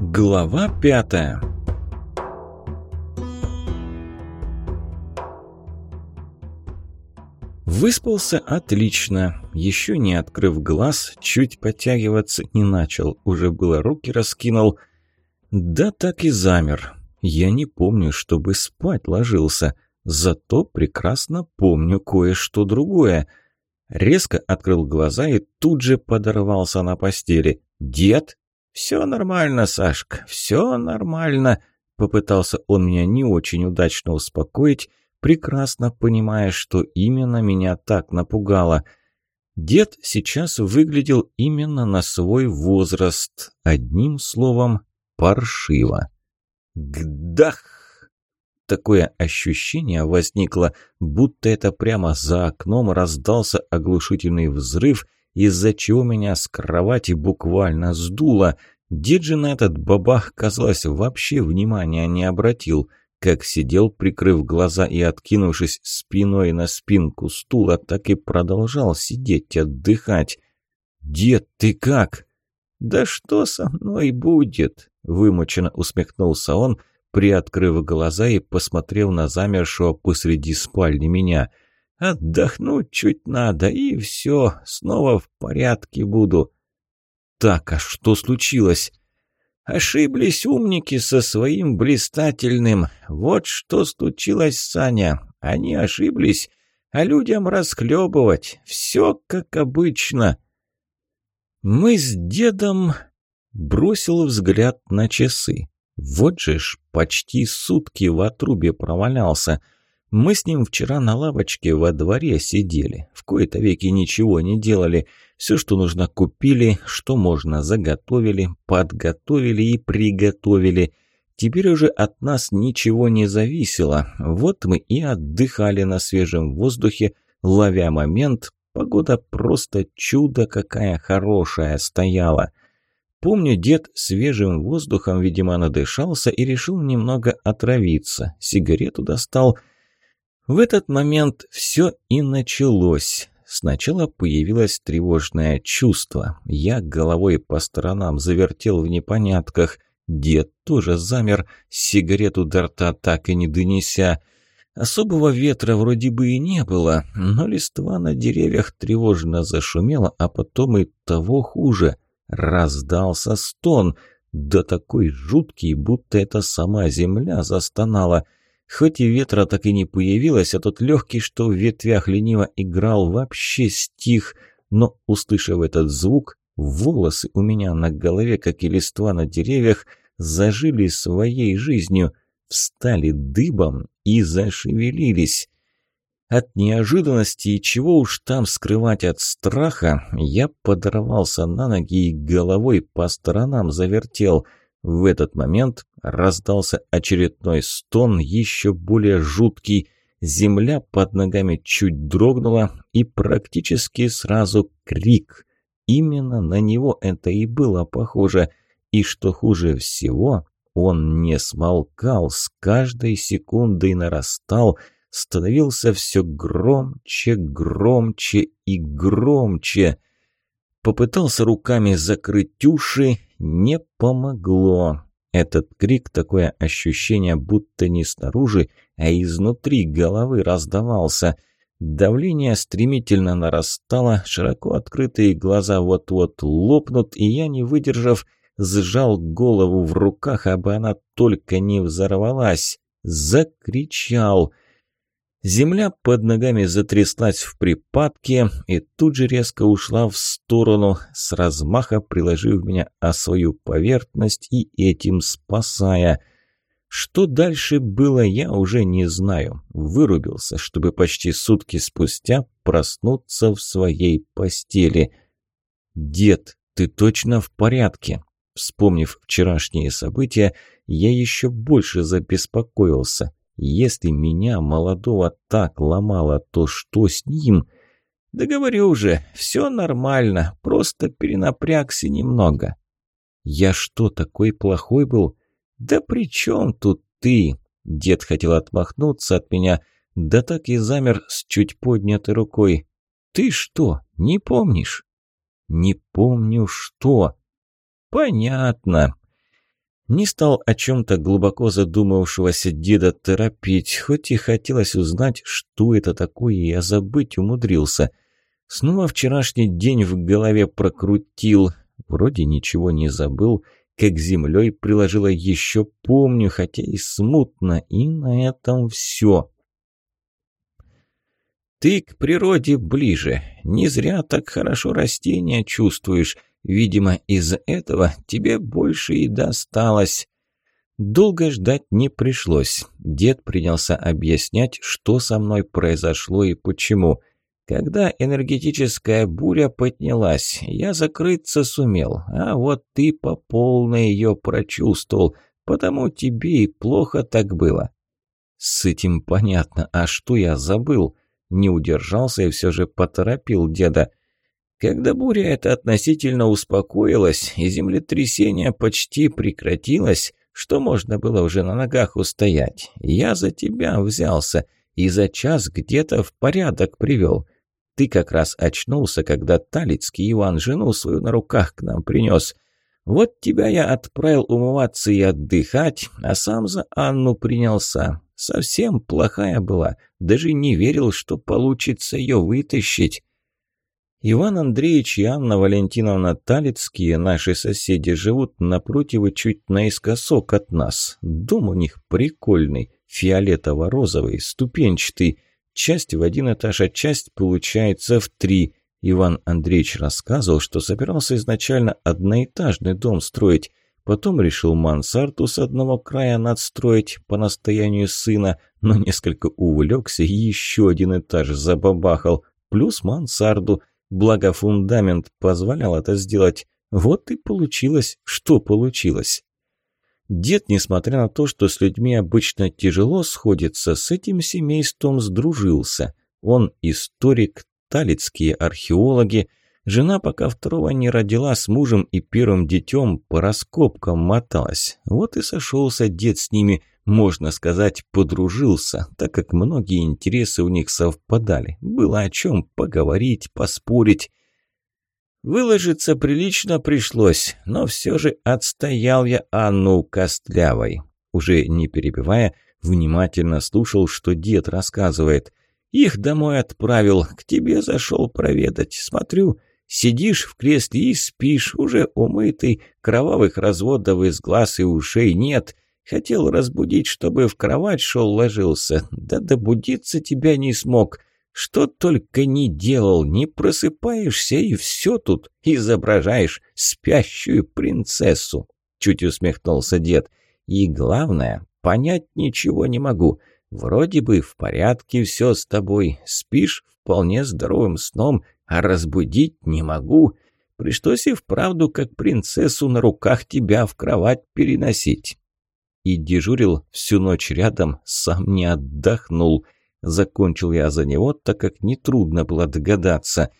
Глава пятая Выспался отлично, еще не открыв глаз, чуть подтягиваться не начал, уже было руки раскинул. Да так и замер. Я не помню, чтобы спать ложился, зато прекрасно помню кое-что другое. Резко открыл глаза и тут же подорвался на постели. «Дед?» «Все нормально, Сашка, все нормально», — попытался он меня не очень удачно успокоить, прекрасно понимая, что именно меня так напугало. Дед сейчас выглядел именно на свой возраст, одним словом, паршиво. Гдах! Такое ощущение возникло, будто это прямо за окном раздался оглушительный взрыв, из-за чего меня с кровати буквально сдуло. Дед же на этот бабах, казалось, вообще внимания не обратил – как сидел, прикрыв глаза и откинувшись спиной на спинку стула, так и продолжал сидеть и отдыхать. «Дед, ты как?» «Да что со мной будет?» – вымученно усмехнулся он, приоткрыв глаза и посмотрев на замершего посреди спальни меня. «Отдохнуть чуть надо, и все, снова в порядке буду». «Так, а что случилось?» Ошиблись умники со своим блистательным. Вот что случилось, Саня. Они ошиблись, а людям расхлебывать. Все как обычно. Мы с дедом... Бросил взгляд на часы. Вот же ж, почти сутки в отрубе провалялся. Мы с ним вчера на лавочке во дворе сидели. В кои-то веки ничего не делали. Все, что нужно, купили, что можно, заготовили, подготовили и приготовили. Теперь уже от нас ничего не зависело. Вот мы и отдыхали на свежем воздухе, ловя момент. Погода просто чудо какая хорошая стояла. Помню, дед свежим воздухом, видимо, надышался и решил немного отравиться. Сигарету достал. В этот момент все и началось. Сначала появилось тревожное чувство. Я головой по сторонам завертел в непонятках. Дед тоже замер, сигарету до рта так и не донеся. Особого ветра вроде бы и не было, но листва на деревьях тревожно зашумела, а потом и того хуже. Раздался стон, да такой жуткий, будто это сама земля застонала — Хоть и ветра так и не появилось, а тот легкий, что в ветвях лениво играл, вообще стих. Но, услышав этот звук, волосы у меня на голове, как и листва на деревьях, зажили своей жизнью, встали дыбом и зашевелились. От неожиданности и чего уж там скрывать от страха, я подорвался на ноги и головой по сторонам завертел – в этот момент раздался очередной стон, еще более жуткий. Земля под ногами чуть дрогнула, и практически сразу крик. Именно на него это и было похоже. И что хуже всего, он не смолкал, с каждой секундой нарастал, становился все громче, громче и громче. Попытался руками закрыть уши, не помогло. Этот крик, такое ощущение, будто не снаружи, а изнутри головы раздавался. Давление стремительно нарастало, широко открытые глаза вот-вот лопнут, и я, не выдержав, сжал голову в руках, абы она только не взорвалась. Закричал — Земля под ногами затряслась в припадке и тут же резко ушла в сторону, с размаха приложив меня о свою поверхность и этим спасая. Что дальше было, я уже не знаю. Вырубился, чтобы почти сутки спустя проснуться в своей постели. «Дед, ты точно в порядке?» Вспомнив вчерашние события, я еще больше забеспокоился. Если меня, молодого, так ломало, то что с ним? Да говорю уже, все нормально, просто перенапрягся немного. Я что, такой плохой был? Да при чем тут ты? Дед хотел отмахнуться от меня, да так и замер с чуть поднятой рукой. Ты что, не помнишь? Не помню что. Понятно. Не стал о чем-то глубоко задумавшегося деда торопить, хоть и хотелось узнать, что это такое, я забыть умудрился. Снова вчерашний день в голове прокрутил, вроде ничего не забыл, как землей приложила еще помню, хотя и смутно, и на этом все. Ты к природе ближе, не зря так хорошо растения чувствуешь, Видимо, из-за этого тебе больше и досталось. Долго ждать не пришлось. Дед принялся объяснять, что со мной произошло и почему. Когда энергетическая буря поднялась, я закрыться сумел, а вот ты по полной ее прочувствовал, потому тебе и плохо так было. С этим понятно, а что я забыл? Не удержался и все же поторопил деда. Когда буря эта относительно успокоилась и землетрясение почти прекратилось, что можно было уже на ногах устоять, я за тебя взялся и за час где-то в порядок привел. Ты как раз очнулся, когда Талицкий Иван жену свою на руках к нам принес. Вот тебя я отправил умываться и отдыхать, а сам за Анну принялся. Совсем плохая была, даже не верил, что получится ее вытащить. Иван Андреевич и Анна Валентиновна Талицкие, наши соседи, живут напротив и чуть наискосок от нас. Дом у них прикольный, фиолетово-розовый, ступенчатый. Часть в один этаж, а часть получается в три. Иван Андреевич рассказывал, что собирался изначально одноэтажный дом строить, потом решил мансарду с одного края надстроить по настоянию сына, но несколько увлекся и еще один этаж забабахал, плюс мансарду – Благо фундамент позволял это сделать. Вот и получилось, что получилось. Дед, несмотря на то, что с людьми обычно тяжело сходится, с этим семейством сдружился. Он историк, талицкие археологи. Жена пока второго не родила с мужем и первым детем по раскопкам моталась. Вот и сошелся дед с ними – можно сказать, подружился, так как многие интересы у них совпадали. Было о чем поговорить, поспорить. Выложиться прилично пришлось, но все же отстоял я Анну Костлявой. Уже не перебивая, внимательно слушал, что дед рассказывает. Их домой отправил, к тебе зашел проведать. Смотрю, сидишь в кресле и спишь, уже умытый, кровавых разводов из глаз и ушей нет — Хотел разбудить, чтобы в кровать шел, ложился. Да добудиться тебя не смог. Что только не делал, не просыпаешься, и все тут изображаешь спящую принцессу. Чуть усмехнулся дед. И главное, понять ничего не могу. Вроде бы в порядке все с тобой. Спишь вполне здоровым сном, а разбудить не могу. Пришлось и вправду, как принцессу, на руках тебя в кровать переносить и дежурил всю ночь рядом, сам не отдохнул. Закончил я за него, так как нетрудно было догадаться.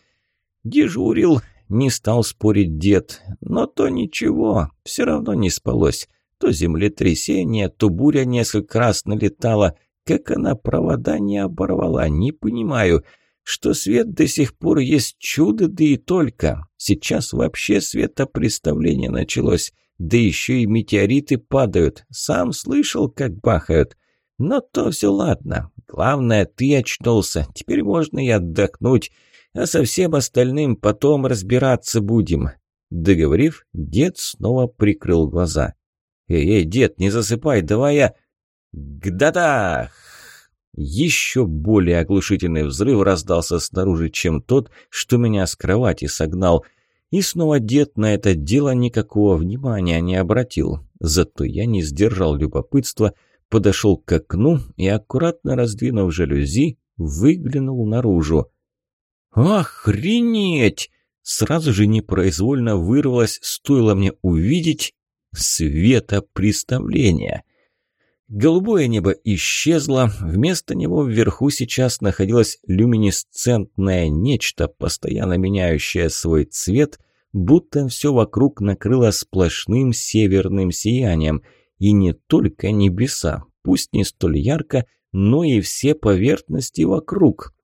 Дежурил, не стал спорить дед, но то ничего, все равно не спалось. То землетрясение, то буря несколько раз налетала. Как она провода не оборвала, не понимаю. Что свет до сих пор есть чудо, да и только. Сейчас вообще светопреставление началось. Да еще и метеориты падают. Сам слышал, как бахают. Но то все ладно. Главное, ты очнулся. Теперь можно и отдохнуть. А со всем остальным потом разбираться будем. Договорив, дед снова прикрыл глаза. «Эй, эй, дед, не засыпай, давай я...» «Гдадах!» Еще более оглушительный взрыв раздался снаружи, чем тот, что меня с кровати согнал – и снова дед на это дело никакого внимания не обратил. Зато я не сдержал любопытства, подошел к окну и, аккуратно раздвинув жалюзи, выглянул наружу. «Охренеть!» Сразу же непроизвольно вырвалось, стоило мне увидеть светопреставление. Голубое небо исчезло, вместо него вверху сейчас находилось люминесцентное нечто, постоянно меняющее свой цвет, будто все вокруг накрыло сплошным северным сиянием. И не только небеса, пусть не столь ярко, но и все поверхности вокруг.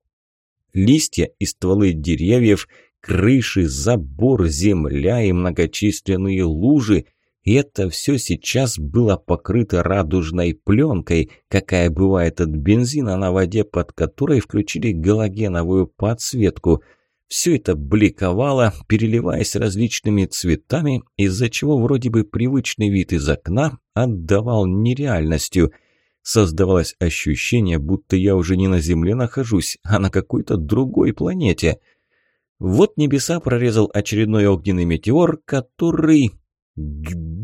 Листья и стволы деревьев, крыши, забор, земля и многочисленные лужи – И это все сейчас было покрыто радужной пленкой, какая бывает от бензина на воде, под которой включили галогеновую подсветку. Все это бликовало, переливаясь различными цветами, из-за чего вроде бы привычный вид из окна отдавал нереальностью. Создавалось ощущение, будто я уже не на Земле нахожусь, а на какой-то другой планете. Вот небеса прорезал очередной огненный метеор, который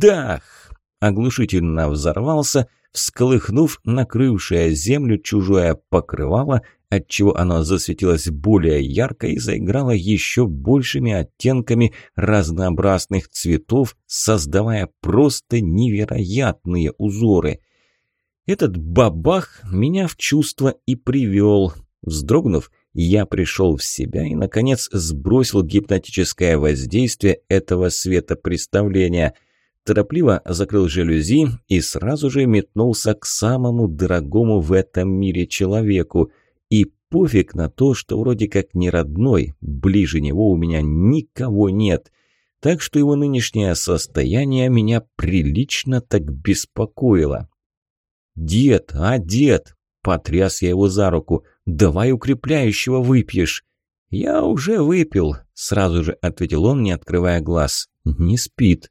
Гдах! Оглушительно взорвался, всколыхнув накрывшее землю чужое покрывало, отчего оно засветилось более ярко и заиграло еще большими оттенками разнообразных цветов, создавая просто невероятные узоры. Этот бабах меня в чувство и привел. Вздрогнув, я пришел в себя и, наконец, сбросил гипнотическое воздействие этого светопреставления. Торопливо закрыл жалюзи и сразу же метнулся к самому дорогому в этом мире человеку. И пофиг на то, что вроде как не родной, ближе него у меня никого нет. Так что его нынешнее состояние меня прилично так беспокоило. «Дед, а дед!» – потряс я его за руку – Давай укрепляющего выпьешь». «Я уже выпил», – сразу же ответил он, не открывая глаз. «Не спит».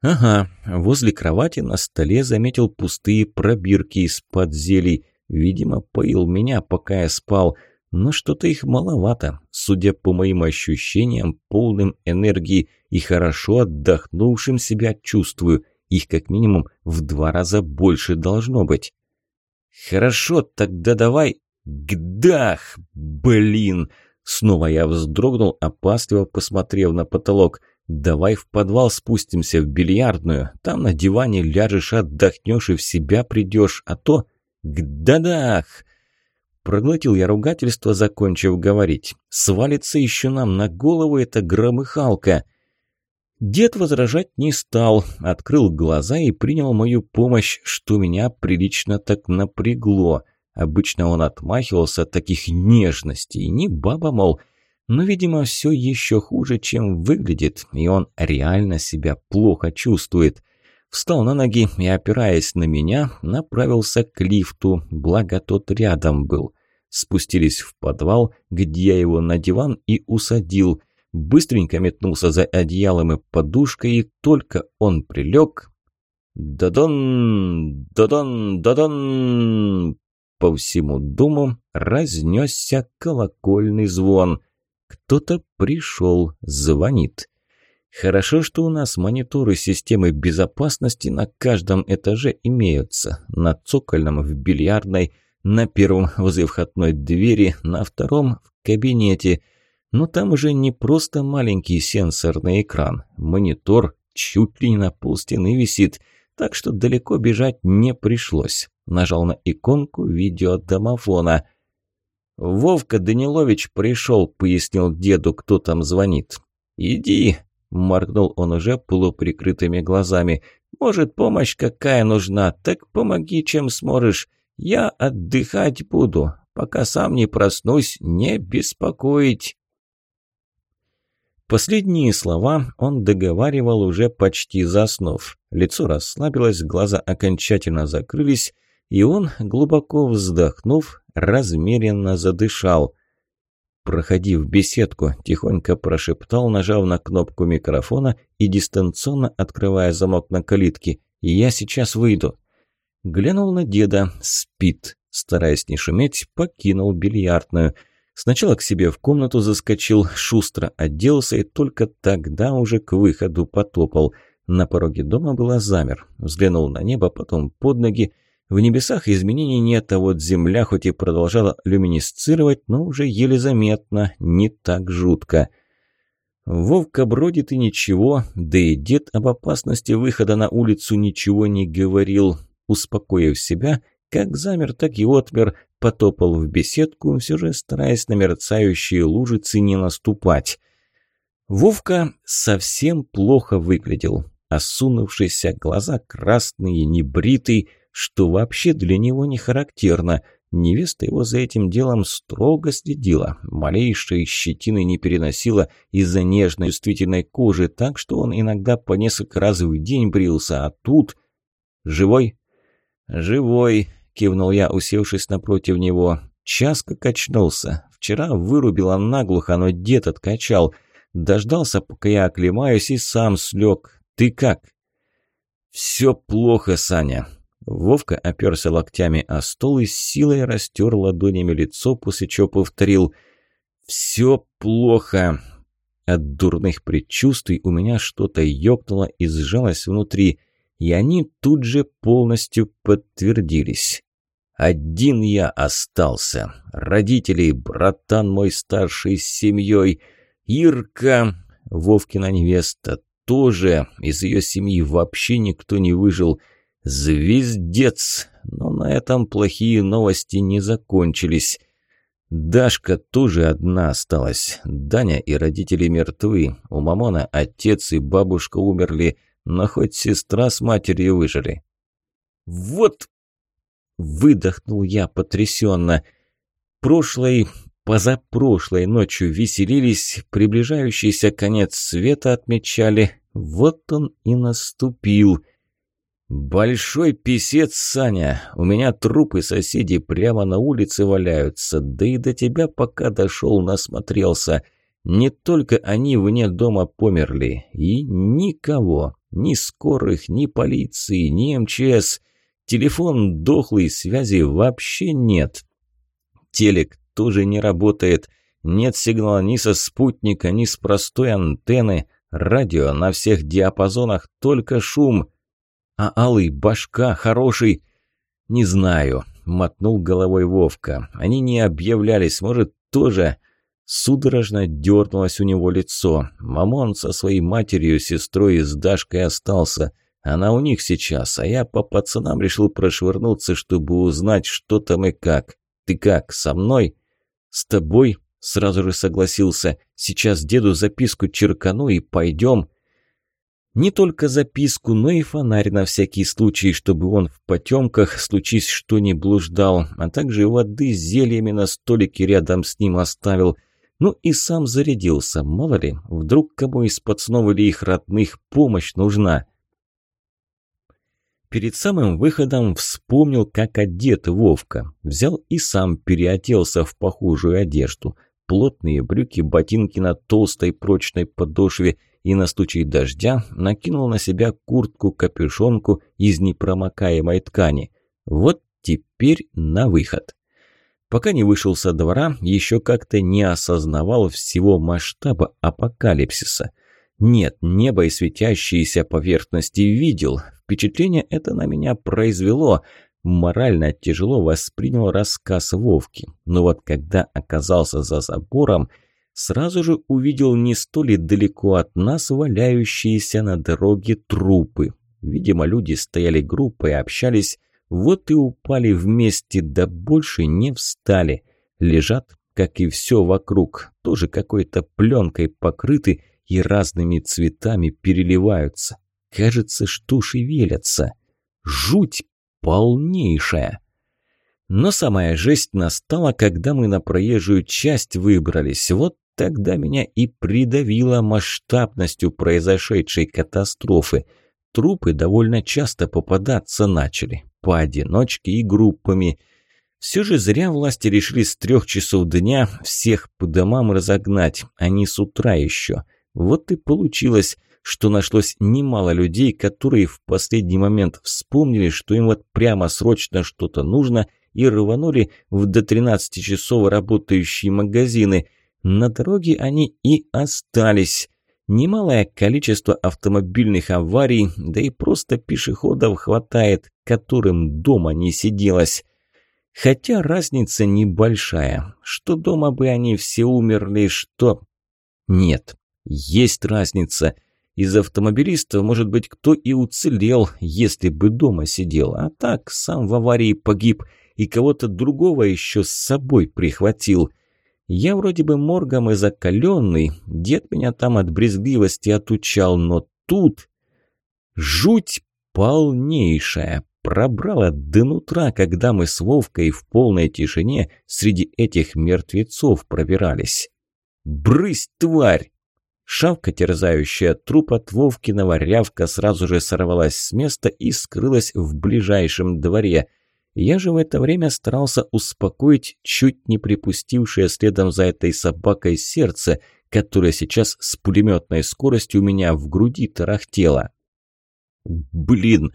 Ага, возле кровати на столе заметил пустые пробирки из-под зелий. Видимо, поил меня, пока я спал. Но что-то их маловато, судя по моим ощущениям, полным энергии и хорошо отдохнувшим себя чувствую. Их как минимум в два раза больше должно быть. «Хорошо, тогда давай...» «Гдах! Блин!» Снова я вздрогнул, опасливо посмотрев на потолок. «Давай в подвал спустимся, в бильярдную. Там на диване ляжешь, отдохнешь и в себя придешь. А то... Гдадах!» Проглотил я ругательство, закончив говорить. «Свалится еще нам на голову эта громыхалка!» Дед возражать не стал, открыл глаза и принял мою помощь, что меня прилично так напрягло. Обычно он отмахивался от таких нежностей, не баба, мол, но, видимо, все еще хуже, чем выглядит, и он реально себя плохо чувствует. Встал на ноги и, опираясь на меня, направился к лифту, благо тот рядом был. Спустились в подвал, где я его на диван и усадил – быстренько метнулся за одеялом и подушкой, и только он прилег... «Дадон! Дадон! Дадон!» По всему дому разнесся колокольный звон. Кто-то пришел, звонит. Хорошо, что у нас мониторы системы безопасности на каждом этаже имеются. На цокольном в бильярдной, на первом возле входной двери, на втором в кабинете – но там уже не просто маленький сенсорный экран. Монитор чуть ли не на полстены висит, так что далеко бежать не пришлось. Нажал на иконку видеодомофона. «Вовка Данилович пришел», — пояснил деду, кто там звонит. «Иди», — моргнул он уже полуприкрытыми глазами. «Может, помощь какая нужна, так помоги, чем сможешь. Я отдыхать буду, пока сам не проснусь, не беспокоить». Последние слова он договаривал уже почти заснув. Лицо расслабилось, глаза окончательно закрылись, и он, глубоко вздохнув, размеренно задышал. «Проходи в беседку», – тихонько прошептал, нажав на кнопку микрофона и дистанционно открывая замок на калитке. «Я сейчас выйду». Глянул на деда. Спит. Стараясь не шуметь, покинул бильярдную – Сначала к себе в комнату заскочил, шустро оделся и только тогда уже к выходу потопал. На пороге дома была замер. Взглянул на небо, потом под ноги. В небесах изменений нет, а вот земля хоть и продолжала люминесцировать, но уже еле заметно, не так жутко. Вовка бродит и ничего, да и дед об опасности выхода на улицу ничего не говорил. Успокоив себя, как замер, так и отмер, потопал в беседку, все же стараясь на мерцающие лужицы не наступать. Вовка совсем плохо выглядел. Осунувшиеся глаза красные, небритый, что вообще для него не характерно. Невеста его за этим делом строго следила, малейшей щетины не переносила из-за нежной чувствительной кожи, так что он иногда по несколько раз в день брился, а тут... «Живой?» «Живой», — кивнул я, усевшись напротив него. Час как очнулся. Вчера вырубила наглухо, но дед откачал. Дождался, пока я оклемаюсь, и сам слег. Ты как?» «Все плохо, Саня», Вовка оперся локтями о стол и с силой растер ладонями лицо, после чего повторил «Все плохо». От дурных предчувствий у меня что-то ёкнуло и сжалось внутри, и они тут же полностью подтвердились. Один я остался. Родители, братан мой старший с семьей, Ирка, Вовкина невеста, тоже. Из ее семьи вообще никто не выжил – Звездец! Но на этом плохие новости не закончились. Дашка тоже одна осталась. Даня и родители мертвы. У Мамона отец и бабушка умерли, но хоть сестра с матерью выжили. «Вот!» – выдохнул я потрясенно. Прошлой, позапрошлой ночью веселились, приближающийся конец света отмечали. Вот он и наступил – «Большой писец, Саня! У меня трупы соседей прямо на улице валяются, да и до тебя пока дошел, насмотрелся. Не только они вне дома померли, и никого, ни скорых, ни полиции, ни МЧС. Телефон дохлый, связи вообще нет. Телек тоже не работает, нет сигнала ни со спутника, ни с простой антенны. Радио на всех диапазонах, только шум». А алый башка хороший. Не знаю, мотнул головой Вовка. Они не объявлялись, может, тоже. Судорожно дернулось у него лицо. Мамон со своей матерью, сестрой и с Дашкой остался. Она у них сейчас, а я по пацанам решил прошвырнуться, чтобы узнать, что там и как. Ты как, со мной? С тобой? Сразу же согласился. Сейчас деду записку черкану и пойдем. Не только записку, но и фонарь на всякий случай, чтобы он в потемках, случись что не блуждал, а также воды с зельями на столике рядом с ним оставил. Ну и сам зарядился, мало ли, вдруг кому из пацанов или их родных помощь нужна. Перед самым выходом вспомнил, как одет Вовка. Взял и сам переоделся в похожую одежду. Плотные брюки, ботинки на толстой прочной подошве – и на случай дождя накинул на себя куртку-капюшонку из непромокаемой ткани. Вот теперь на выход. Пока не вышел со двора, еще как-то не осознавал всего масштаба апокалипсиса. Нет, небо и светящиеся поверхности видел. Впечатление это на меня произвело. Морально тяжело воспринял рассказ Вовки. Но вот когда оказался за забором, сразу же увидел не столь далеко от нас валяющиеся на дороге трупы. Видимо, люди стояли группой, общались, вот и упали вместе, да больше не встали. Лежат, как и все вокруг, тоже какой-то пленкой покрыты и разными цветами переливаются. Кажется, что шевелятся. Жуть полнейшая. Но самая жесть настала, когда мы на проезжую часть выбрались. Вот Тогда меня и придавило масштабностью произошедшей катастрофы. Трупы довольно часто попадаться начали, поодиночке и группами. Все же зря власти решили с трех часов дня всех по домам разогнать, а не с утра еще. Вот и получилось, что нашлось немало людей, которые в последний момент вспомнили, что им вот прямо срочно что-то нужно, и рванули в до 13 часов работающие магазины – на дороге они и остались. Немалое количество автомобильных аварий, да и просто пешеходов хватает, которым дома не сиделось. Хотя разница небольшая. Что дома бы они все умерли, что... Нет, есть разница. Из автомобилистов, может быть, кто и уцелел, если бы дома сидел, а так сам в аварии погиб и кого-то другого еще с собой прихватил. Я вроде бы моргом и закаленный, дед меня там от брезгливости отучал, но тут... Жуть полнейшая, пробрало до нутра, когда мы с Вовкой в полной тишине среди этих мертвецов пробирались. «Брысь, тварь!» Шавка, терзающая труп от Вовкиного рявка, сразу же сорвалась с места и скрылась в ближайшем дворе. Я же в это время старался успокоить чуть не припустившее следом за этой собакой сердце, которое сейчас с пулеметной скоростью у меня в груди тарахтело. «Блин!»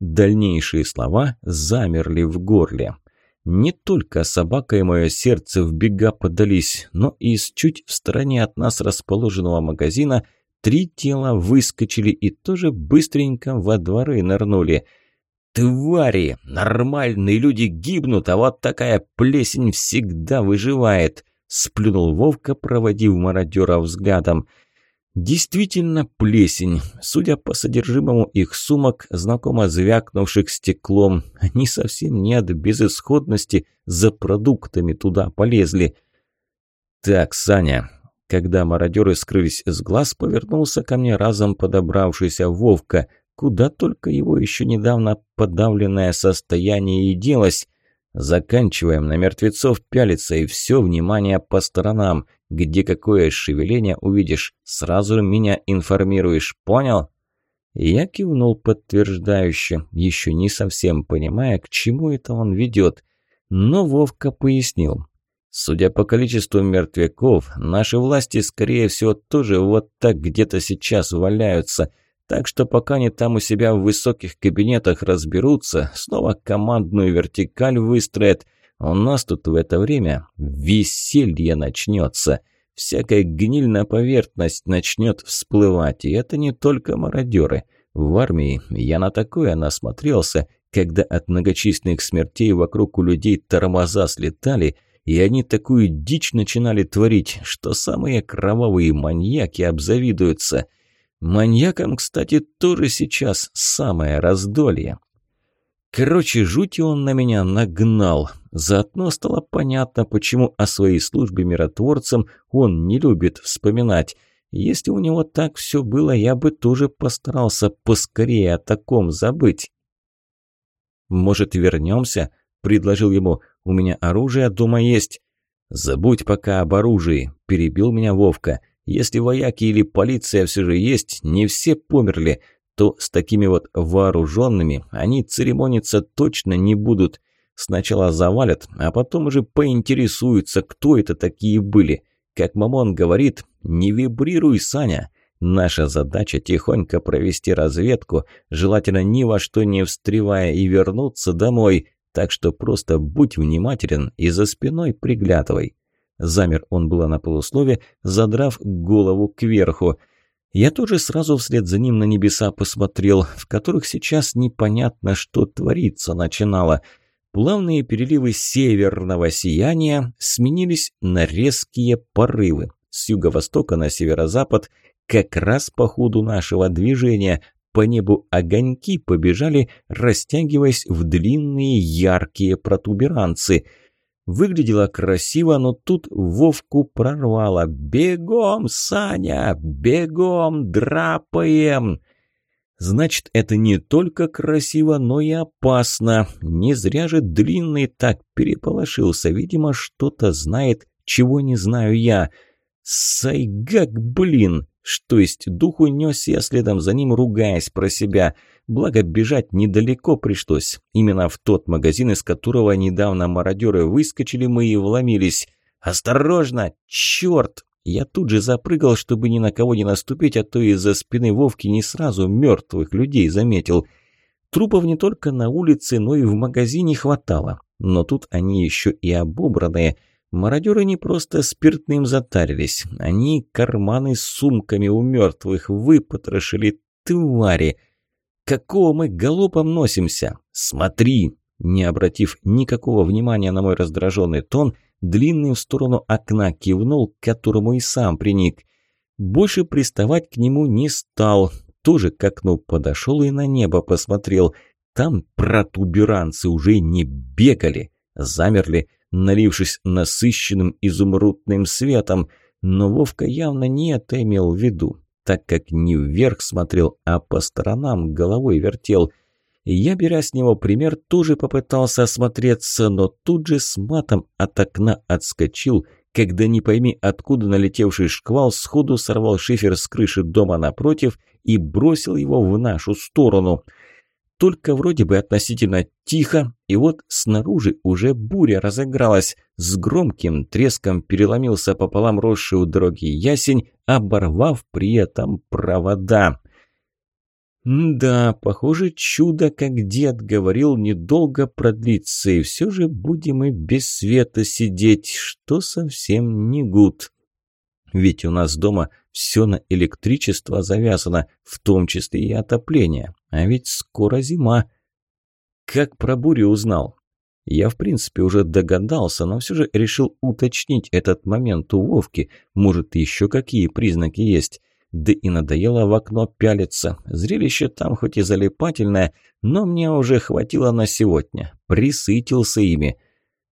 Дальнейшие слова замерли в горле. Не только собака и мое сердце в бега подались, но и из чуть в стороне от нас расположенного магазина три тела выскочили и тоже быстренько во дворы нырнули. «Твари! Нормальные люди гибнут, а вот такая плесень всегда выживает!» – сплюнул Вовка, проводив мародера взглядом – Действительно плесень. Судя по содержимому их сумок, знакомо звякнувших стеклом, они совсем не от безысходности за продуктами туда полезли. «Так, Саня...» Когда мародеры скрылись с глаз, повернулся ко мне разом подобравшийся Вовка. Куда только его еще недавно подавленное состояние и делось. Заканчиваем на мертвецов пялиться и все внимание по сторонам. Где какое шевеление увидишь, сразу меня информируешь, понял?» Я кивнул подтверждающе, еще не совсем понимая, к чему это он ведет. Но Вовка пояснил. Судя по количеству мертвяков, наши власти, скорее всего, тоже вот так где-то сейчас валяются. Так что пока они там у себя в высоких кабинетах разберутся, снова командную вертикаль выстроят – у нас тут в это время веселье начнется. Всякая гниль на поверхность начнет всплывать, и это не только мародеры. В армии я на такое насмотрелся, когда от многочисленных смертей вокруг у людей тормоза слетали, и они такую дичь начинали творить, что самые кровавые маньяки обзавидуются. Маньякам, кстати, тоже сейчас самое раздолье. Короче, жути он на меня нагнал. Заодно стало понятно, почему о своей службе миротворцам он не любит вспоминать. Если у него так все было, я бы тоже постарался поскорее о таком забыть. «Может, вернемся?» – предложил ему. «У меня оружие дома есть». «Забудь пока об оружии», – перебил меня Вовка. «Если вояки или полиция все же есть, не все померли то с такими вот вооруженными они церемониться точно не будут. Сначала завалят, а потом уже поинтересуются, кто это такие были. Как Мамон говорит, не вибрируй, Саня. Наша задача тихонько провести разведку, желательно ни во что не встревая и вернуться домой. Так что просто будь внимателен и за спиной приглядывай. Замер он было на полуслове, задрав голову кверху. Я тоже сразу вслед за ним на небеса посмотрел, в которых сейчас непонятно, что твориться начинало. Плавные переливы северного сияния сменились на резкие порывы. С юго-востока на северо-запад, как раз по ходу нашего движения, по небу огоньки побежали, растягиваясь в длинные яркие протуберанцы – Выглядело красиво, но тут Вовку прорвало. «Бегом, Саня! Бегом! Драпаем!» Значит, это не только красиво, но и опасно. Не зря же Длинный так переполошился. Видимо, что-то знает, чего не знаю я. Сайгак, блин! Что есть, духу нес я следом за ним, ругаясь про себя – Благо, бежать недалеко пришлось. Именно в тот магазин, из которого недавно мародеры выскочили, мы и вломились. «Осторожно! Черт!» Я тут же запрыгал, чтобы ни на кого не наступить, а то из-за спины Вовки не сразу мертвых людей заметил. Трупов не только на улице, но и в магазине хватало. Но тут они еще и обобранные. Мародеры не просто спиртным затарились. Они карманы с сумками у мертвых выпотрошили. Твари! Какого мы галопом носимся? Смотри!» Не обратив никакого внимания на мой раздраженный тон, длинный в сторону окна кивнул, к которому и сам приник. Больше приставать к нему не стал. Тоже к окну подошел и на небо посмотрел. Там протуберанцы уже не бегали. Замерли, налившись насыщенным изумрудным светом. Но Вовка явно не это имел в виду так как не вверх смотрел, а по сторонам головой вертел. Я, беря с него пример, тоже попытался осмотреться, но тут же с матом от окна отскочил, когда не пойми откуда налетевший шквал сходу сорвал шифер с крыши дома напротив и бросил его в нашу сторону. Только вроде бы относительно тихо, и вот снаружи уже буря разыгралась. С громким треском переломился пополам росший у дороги ясень, оборвав при этом провода. Да, похоже, чудо, как дед говорил, недолго продлится, и все же будем и без света сидеть, что совсем не гуд. Ведь у нас дома все на электричество завязано, в том числе и отопление. А ведь скоро зима. Как про бурю узнал? Я, в принципе, уже догадался, но все же решил уточнить этот момент у Вовки. Может, еще какие признаки есть да и надоело в окно пялиться. Зрелище там хоть и залипательное, но мне уже хватило на сегодня. Присытился ими.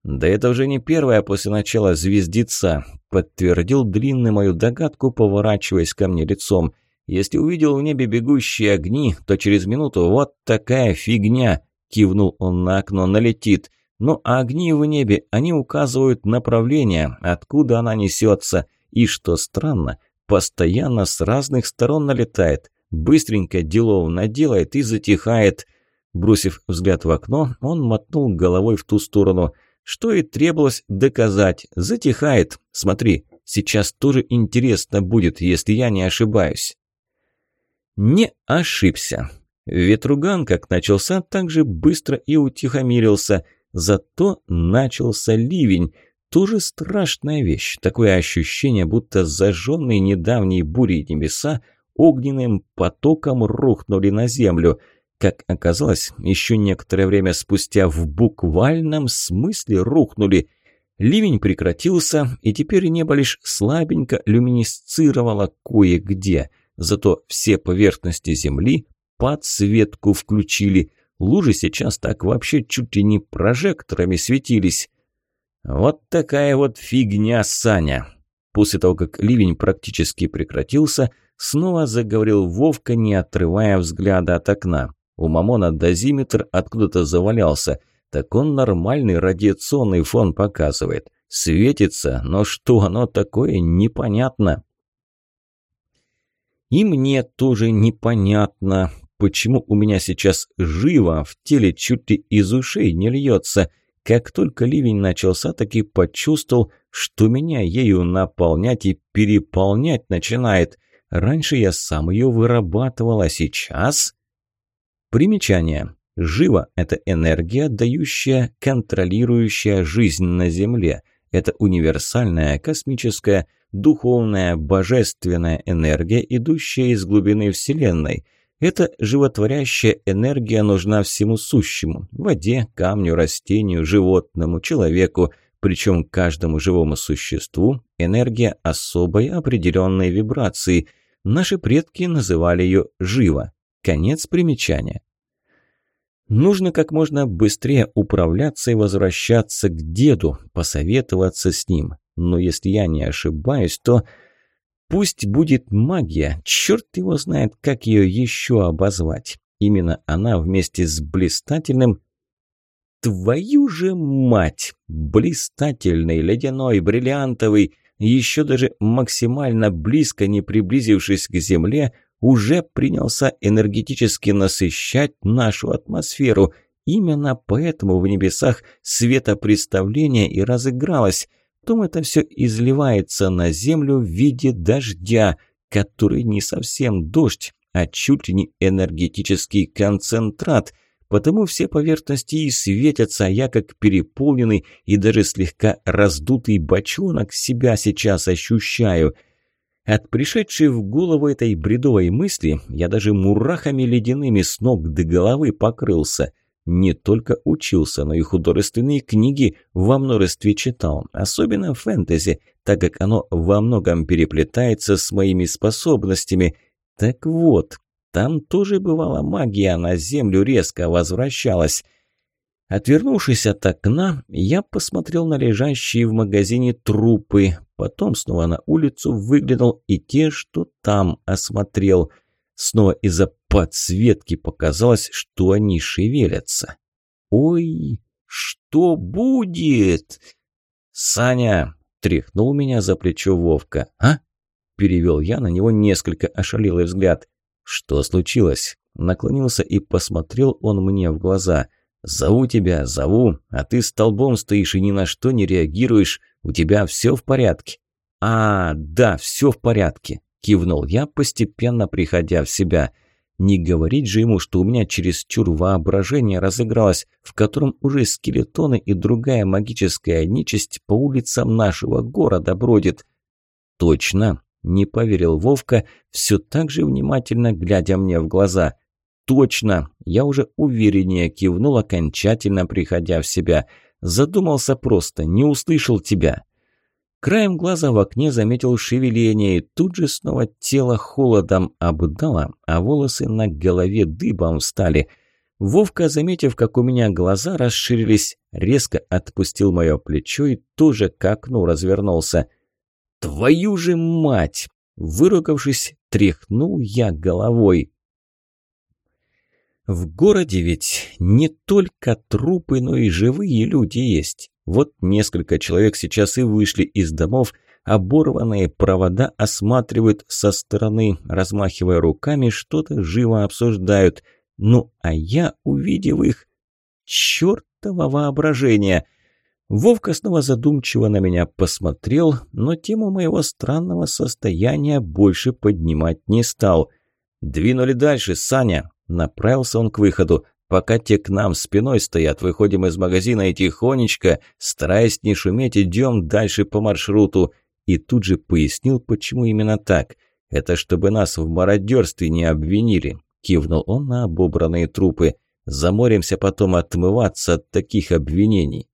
«Да это уже не первое после начала звездеца», – подтвердил длинный мою догадку, поворачиваясь ко мне лицом. «Если увидел в небе бегущие огни, то через минуту вот такая фигня», – кивнул он на окно, – налетит. «Ну а огни в небе, они указывают направление, откуда она несется. И что странно – Постоянно с разных сторон налетает. Быстренько делов наделает и затихает. Бросив взгляд в окно, он мотнул головой в ту сторону. Что и требовалось доказать. Затихает. Смотри, сейчас тоже интересно будет, если я не ошибаюсь. Не ошибся. Ветруган, как начался, так же быстро и утихомирился. Зато начался ливень – тоже страшная вещь. Такое ощущение, будто зажженные недавней бурей небеса огненным потоком рухнули на землю. Как оказалось, еще некоторое время спустя в буквальном смысле рухнули. Ливень прекратился, и теперь небо лишь слабенько люминесцировало кое-где. Зато все поверхности земли подсветку включили. Лужи сейчас так вообще чуть ли не прожекторами светились. «Вот такая вот фигня, Саня!» После того, как ливень практически прекратился, снова заговорил Вовка, не отрывая взгляда от окна. У Мамона дозиметр откуда-то завалялся. Так он нормальный радиационный фон показывает. Светится, но что оно такое, непонятно. И мне тоже непонятно, почему у меня сейчас живо в теле чуть ли из ушей не льется – как только ливень начался, так и почувствовал, что меня ею наполнять и переполнять начинает. Раньше я сам ее вырабатывал, а сейчас... Примечание. Живо – это энергия, дающая, контролирующая жизнь на Земле. Это универсальная, космическая, духовная, божественная энергия, идущая из глубины Вселенной – эта животворящая энергия нужна всему сущему – воде, камню, растению, животному, человеку, причем каждому живому существу энергия особой определенной вибрации. Наши предки называли ее «живо». Конец примечания. Нужно как можно быстрее управляться и возвращаться к деду, посоветоваться с ним. Но если я не ошибаюсь, то Пусть будет магия, черт его знает, как ее еще обозвать. Именно она вместе с блистательным... Твою же мать! Блистательный, ледяной, бриллиантовый, еще даже максимально близко не приблизившись к Земле, уже принялся энергетически насыщать нашу атмосферу. Именно поэтому в небесах светопреставление и разыгралось – Потом это все изливается на землю в виде дождя, который не совсем дождь, а чуть ли не энергетический концентрат. Потому все поверхности и светятся, а я как переполненный и даже слегка раздутый бочонок себя сейчас ощущаю. От пришедшей в голову этой бредовой мысли я даже мурахами ледяными с ног до головы покрылся не только учился, но и художественные книги во множестве читал, особенно фэнтези, так как оно во многом переплетается с моими способностями. Так вот, там тоже бывала магия, на землю резко возвращалась. Отвернувшись от окна, я посмотрел на лежащие в магазине трупы, потом снова на улицу выглянул и те, что там осмотрел. Снова из-за подсветке показалось, что они шевелятся. «Ой, что будет?» «Саня!» – тряхнул меня за плечо Вовка. «А?» – перевел я на него несколько ошалелый взгляд. «Что случилось?» Наклонился и посмотрел он мне в глаза. «Зову тебя, зову, а ты столбом стоишь и ни на что не реагируешь. У тебя все в порядке?» «А, да, все в порядке», – кивнул я, постепенно приходя в себя. Не говорить же ему, что у меня чересчур воображение разыгралось, в котором уже скелетоны и другая магическая нечисть по улицам нашего города бродит. «Точно!» – не поверил Вовка, все так же внимательно глядя мне в глаза. «Точно!» – я уже увереннее кивнул, окончательно приходя в себя. Задумался просто, не услышал тебя. Краем глаза в окне заметил шевеление, и тут же снова тело холодом обдало, а волосы на голове дыбом встали. Вовка, заметив, как у меня глаза расширились, резко отпустил мое плечо и тоже к окну развернулся. «Твою же мать!» Выругавшись, тряхнул я головой. В городе ведь не только трупы, но и живые люди есть. Вот несколько человек сейчас и вышли из домов, оборванные провода осматривают со стороны, размахивая руками, что-то живо обсуждают. Ну, а я, увидев их, чертово воображение! Вовка снова задумчиво на меня посмотрел, но тему моего странного состояния больше поднимать не стал. «Двинули дальше, Саня!» Направился он к выходу. Пока те к нам спиной стоят, выходим из магазина и тихонечко, стараясь не шуметь, идем дальше по маршруту. И тут же пояснил, почему именно так. Это чтобы нас в мародерстве не обвинили. Кивнул он на обобранные трупы. Заморимся потом отмываться от таких обвинений.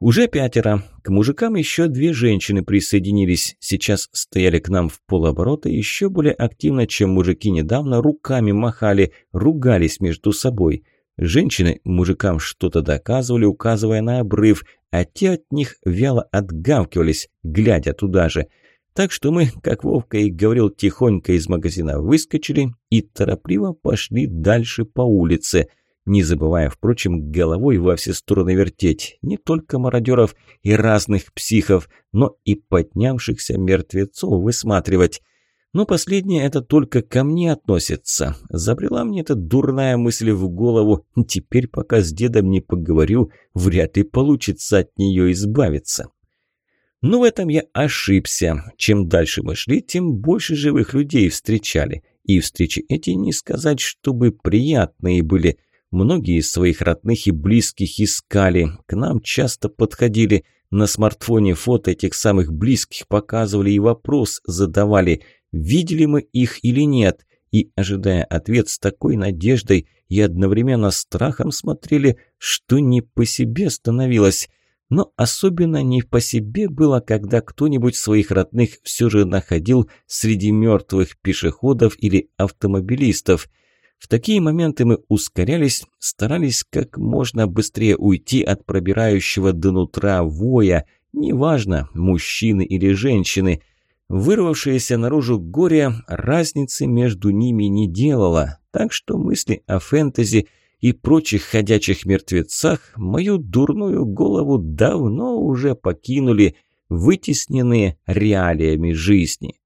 Уже пятеро. К мужикам еще две женщины присоединились. Сейчас стояли к нам в полоборота еще более активно, чем мужики недавно, руками махали, ругались между собой. Женщины мужикам что-то доказывали, указывая на обрыв, а те от них вяло отгавкивались, глядя туда же. Так что мы, как Вовка и говорил, тихонько из магазина выскочили и торопливо пошли дальше по улице – не забывая, впрочем, головой во все стороны вертеть не только мародеров и разных психов, но и поднявшихся мертвецов высматривать. Но последнее это только ко мне относится. Забрела мне эта дурная мысль в голову. Теперь, пока с дедом не поговорю, вряд ли получится от нее избавиться. Но в этом я ошибся. Чем дальше мы шли, тем больше живых людей встречали. И встречи эти не сказать, чтобы приятные были. Многие из своих родных и близких искали, к нам часто подходили, на смартфоне фото этих самых близких показывали и вопрос задавали, видели мы их или нет, и, ожидая ответ с такой надеждой и одновременно страхом смотрели, что не по себе становилось. Но особенно не по себе было, когда кто-нибудь своих родных все же находил среди мертвых пешеходов или автомобилистов – в такие моменты мы ускорялись, старались как можно быстрее уйти от пробирающего до нутра воя, неважно, мужчины или женщины. Вырвавшееся наружу горе разницы между ними не делало, так что мысли о фэнтези и прочих ходячих мертвецах мою дурную голову давно уже покинули, вытесненные реалиями жизни.